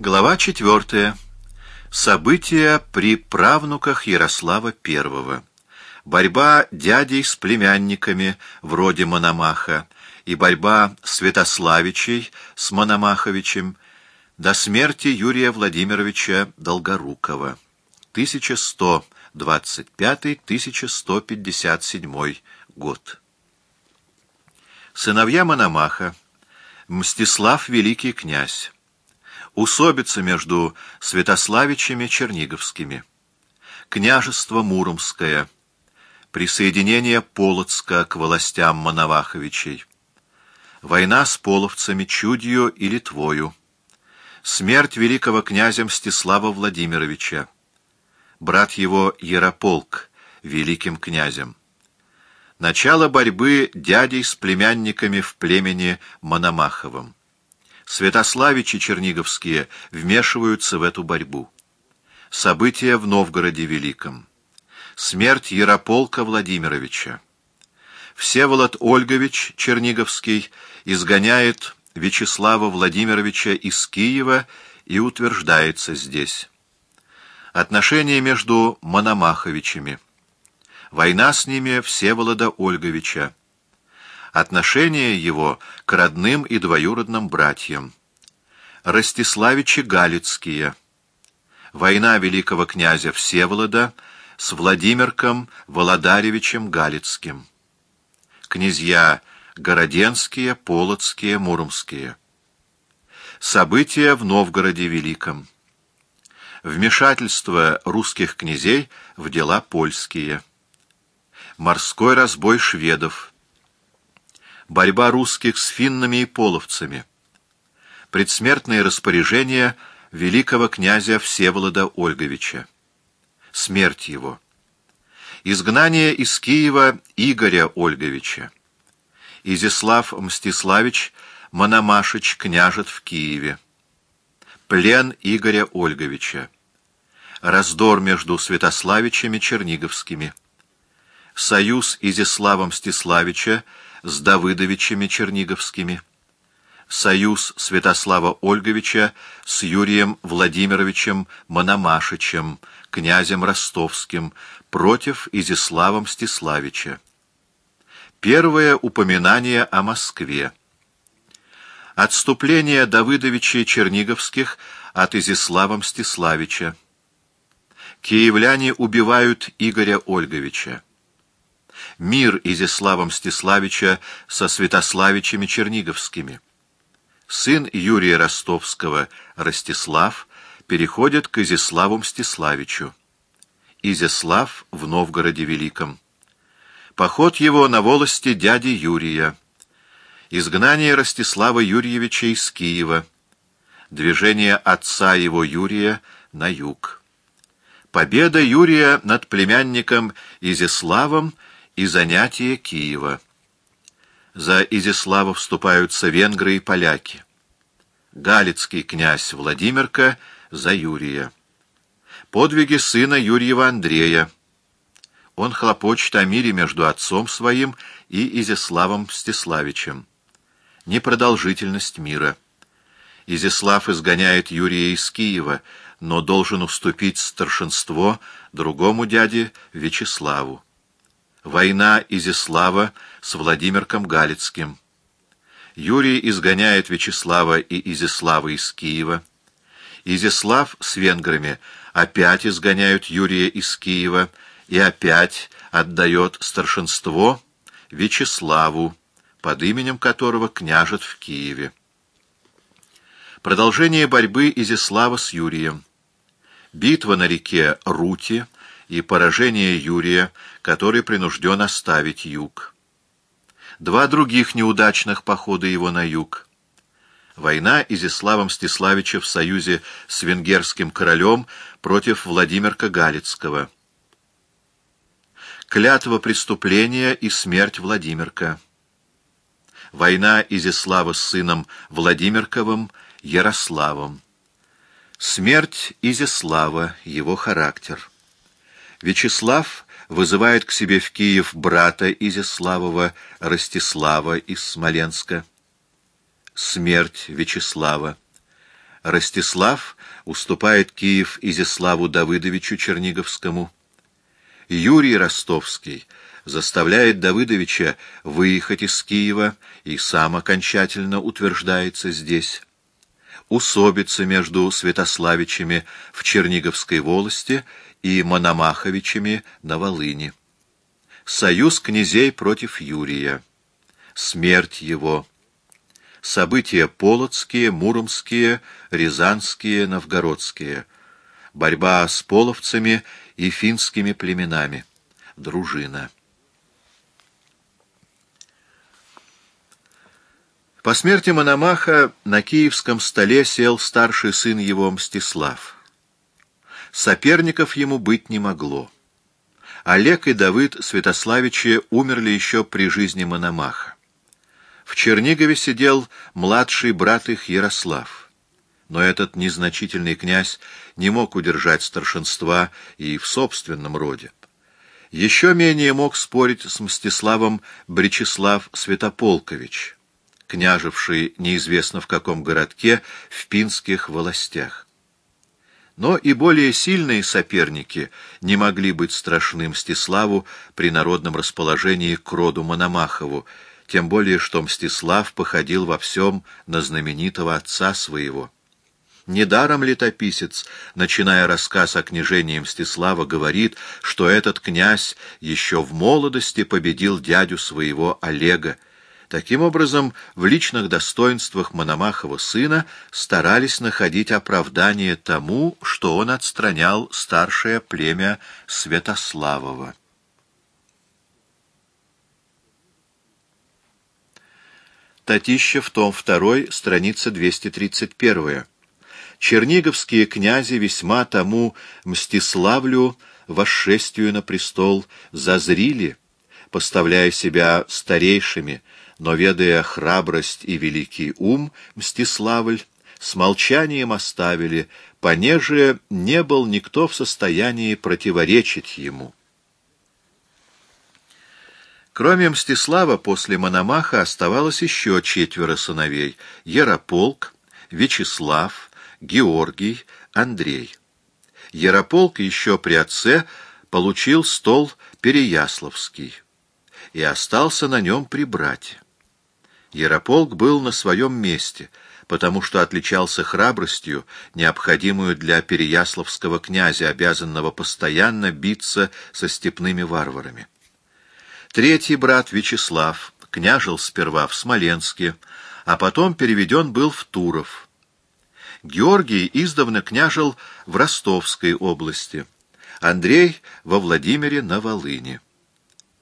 Глава четвертая. События при правнуках Ярослава I. Борьба дядей с племянниками, вроде Мономаха, и борьба Святославичей с Мономаховичем до смерти Юрия Владимировича Долгорукова. 1125-1157 год. Сыновья Мономаха, Мстислав Великий князь, усобица между Святославичами Черниговскими, княжество Муромское, присоединение Полоцка к властям Мановаховичей, война с половцами Чудью и Литвою, смерть великого князя Мстислава Владимировича, брат его Ярополк, великим князем, начало борьбы дядей с племянниками в племени Мономаховом. Святославичи черниговские вмешиваются в эту борьбу. События в Новгороде Великом. Смерть Ярополка Владимировича. Всеволод Ольгович Черниговский изгоняет Вячеслава Владимировича из Киева и утверждается здесь. Отношения между Мономаховичами. Война с ними Всеволода Ольговича отношение его к родным и двоюродным братьям. Ростиславичи Галицкие. Война великого князя Всеволода с Владимирком Володаревичем Галицким. Князья Городенские, Полоцкие, Муромские. События в Новгороде Великом. Вмешательство русских князей в дела польские. Морской разбой шведов борьба русских с финнами и половцами, предсмертные распоряжения великого князя Всеволода Ольговича, смерть его, изгнание из Киева Игоря Ольговича, Изяслав Мстиславич Мономашич княжет в Киеве, плен Игоря Ольговича, раздор между Святославичами Черниговскими, союз Изяслава Мстиславича с Давыдовичами Черниговскими, союз Святослава Ольговича с Юрием Владимировичем Мономашичем, князем Ростовским, против Изислава Мстиславича. Первое упоминание о Москве. Отступление Давыдовичей Черниговских от Изислава Мстиславича. Киевляне убивают Игоря Ольговича мир Изяслава Мстиславича со Святославичами Черниговскими. Сын Юрия Ростовского, Ростислав, переходит к Изяславу Мстиславичу. Изяслав в Новгороде Великом. Поход его на волости дяди Юрия. Изгнание Ростислава Юрьевича из Киева. Движение отца его Юрия на юг. Победа Юрия над племянником Изяславом – и занятие Киева. За Изяслава вступаются венгры и поляки. Галицкий князь Владимирка за Юрия. Подвиги сына Юрьева Андрея. Он хлопочет о мире между отцом своим и Изяславом Мстиславичем. Непродолжительность мира. Изяслав изгоняет Юрия из Киева, но должен уступить старшинство другому дяде Вячеславу. Война Изяслава с Владимирком Галицким. Юрий изгоняет Вячеслава и Изяслава из Киева. Изяслав с венграми опять изгоняют Юрия из Киева и опять отдает старшинство Вячеславу, под именем которого княжет в Киеве. Продолжение борьбы Изяслава с Юрием. Битва на реке Рути — и поражение Юрия, который принужден оставить юг. Два других неудачных похода его на юг. Война Изяслава Мстиславича в союзе с венгерским королем против Владимирка Галицкого. Клятва преступления и смерть Владимирка. Война Изяслава с сыном Владимирковым Ярославом. Смерть Изяслава, его характер. Вячеслав вызывает к себе в Киев брата Изяславова Ростислава из Смоленска. Смерть Вячеслава. Ростислав уступает Киев Изяславу Давыдовичу Черниговскому. Юрий Ростовский заставляет Давыдовича выехать из Киева и сам окончательно утверждается здесь. Усобица между Святославичами в Черниговской волости и Мономаховичами на Волыни. Союз князей против Юрия. Смерть его. События полоцкие, муромские, рязанские, новгородские. Борьба с половцами и финскими племенами. Дружина. По смерти Мономаха на киевском столе сел старший сын его Мстислав. Соперников ему быть не могло. Олег и Давыд Святославичи умерли еще при жизни Мономаха. В Чернигове сидел младший брат их Ярослав. Но этот незначительный князь не мог удержать старшинства и в собственном роде. Еще менее мог спорить с Мстиславом Бречеслав Святополкович, княжевший неизвестно в каком городке в пинских властях. Но и более сильные соперники не могли быть страшны Мстиславу при народном расположении к роду Мономахову, тем более что Мстислав походил во всем на знаменитого отца своего. Недаром летописец, начиная рассказ о княжении Мстислава, говорит, что этот князь еще в молодости победил дядю своего Олега, Таким образом, в личных достоинствах Мономахова сына старались находить оправдание тому, что он отстранял старшее племя Святославова. Татищев, том 2, страница 231. Черниговские князи весьма тому Мстиславлю восшествию на престол зазрили, поставляя себя старейшими, но, ведая храбрость и великий ум, Мстиславль с молчанием оставили, понеже не был никто в состоянии противоречить ему. Кроме Мстислава, после Мономаха оставалось еще четверо сыновей — Ярополк, Вячеслав, Георгий, Андрей. Ярополк еще при отце получил стол Переяславский и остался на нем при брате. Ярополк был на своем месте, потому что отличался храбростью, необходимую для переяславского князя, обязанного постоянно биться со степными варварами. Третий брат Вячеслав княжил сперва в Смоленске, а потом переведен был в Туров. Георгий издавна княжил в Ростовской области, Андрей — во Владимире на Волыне.